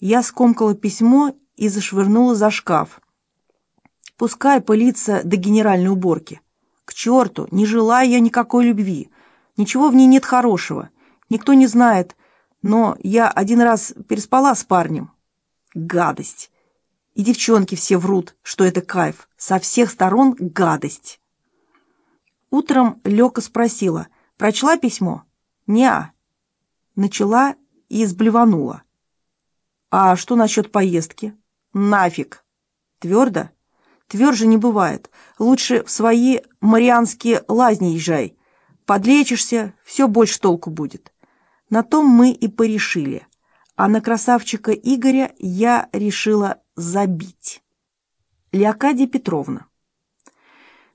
Я скомкала письмо и зашвырнула за шкаф. Пускай пылится до генеральной уборки. К черту, не желаю я никакой любви. Ничего в ней нет хорошего. Никто не знает, но я один раз переспала с парнем. Гадость. И девчонки все врут, что это кайф. Со всех сторон гадость. Утром Лёка спросила, прочла письмо? Неа. Начала и сблеванула. А что насчет поездки? Нафиг. Твердо? Тверже не бывает. Лучше в свои марианские лазни езжай. Подлечишься, все больше толку будет. На том мы и порешили. А на красавчика Игоря я решила забить. Леокадия Петровна.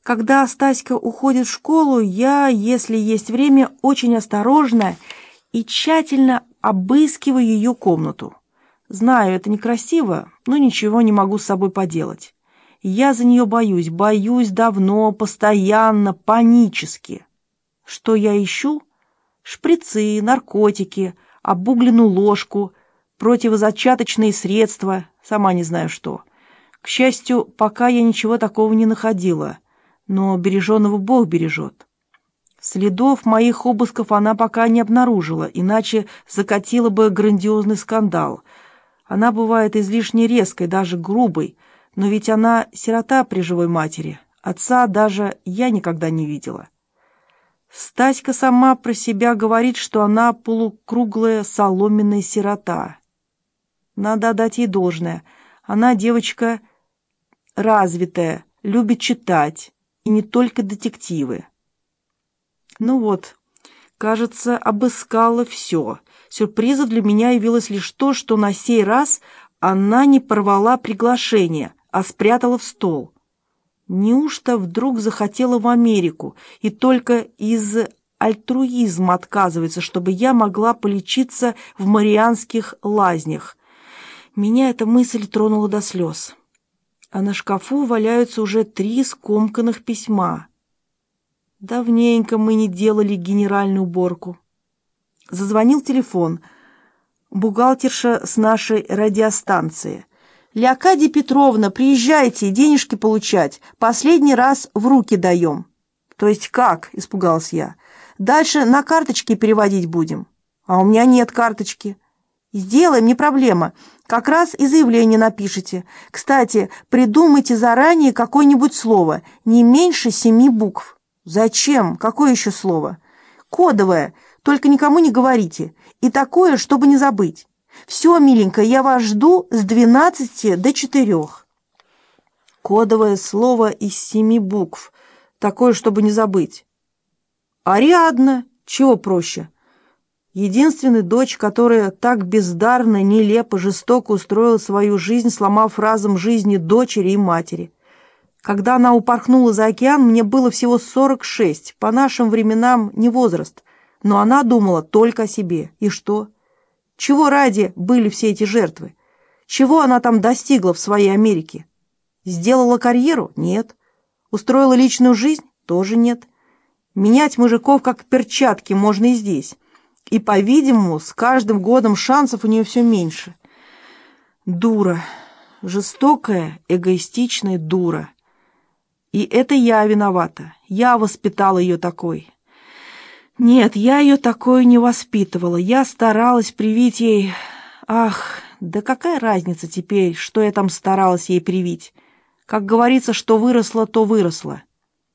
Когда Стаська уходит в школу, я, если есть время, очень осторожно и тщательно обыскиваю ее комнату. Знаю, это некрасиво, но ничего не могу с собой поделать. Я за нее боюсь, боюсь давно, постоянно, панически. Что я ищу? Шприцы, наркотики, обугленную ложку, противозачаточные средства, сама не знаю что. К счастью, пока я ничего такого не находила, но береженного Бог бережет. Следов моих обысков она пока не обнаружила, иначе закатила бы грандиозный скандал. Она бывает излишне резкой, даже грубой, но ведь она сирота при живой матери. Отца даже я никогда не видела. Стаська сама про себя говорит, что она полукруглая соломенная сирота. Надо отдать ей должное. Она девочка развитая, любит читать, и не только детективы. Ну вот, кажется, обыскала все. Сюрпризом для меня явилось лишь то, что на сей раз она не порвала приглашение, а спрятала в стол. Неужто вдруг захотела в Америку и только из альтруизма отказывается, чтобы я могла полечиться в марианских лазнях? Меня эта мысль тронула до слез. А на шкафу валяются уже три скомканных письма. Давненько мы не делали генеральную уборку. Зазвонил телефон. Бухгалтерша с нашей радиостанции. «Леокадия Петровна, приезжайте, денежки получать. Последний раз в руки даем». «То есть как?» – испугалась я. «Дальше на карточки переводить будем». «А у меня нет карточки». «Сделаем, не проблема. Как раз и заявление напишите. Кстати, придумайте заранее какое-нибудь слово, не меньше семи букв». «Зачем? Какое еще слово?» «Кодовое, только никому не говорите. И такое, чтобы не забыть». «Все, миленькая, я вас жду с двенадцати до четырех». Кодовое слово из семи букв, такое, чтобы не забыть. «Ариадна, чего проще?» Единственная дочь, которая так бездарно, нелепо, жестоко устроила свою жизнь, сломав разом жизни дочери и матери. Когда она упорхнула за океан, мне было всего сорок шесть, по нашим временам не возраст, но она думала только о себе. И что? Чего ради были все эти жертвы? Чего она там достигла в своей Америке? Сделала карьеру? Нет. Устроила личную жизнь? Тоже нет. Менять мужиков как перчатки можно и здесь. И, по-видимому, с каждым годом шансов у нее все меньше. Дура. Жестокая, эгоистичная дура. И это я виновата. Я воспитала ее такой. Нет, я ее такой не воспитывала. Я старалась привить ей... Ах, да какая разница теперь, что я там старалась ей привить? Как говорится, что выросла, то выросла.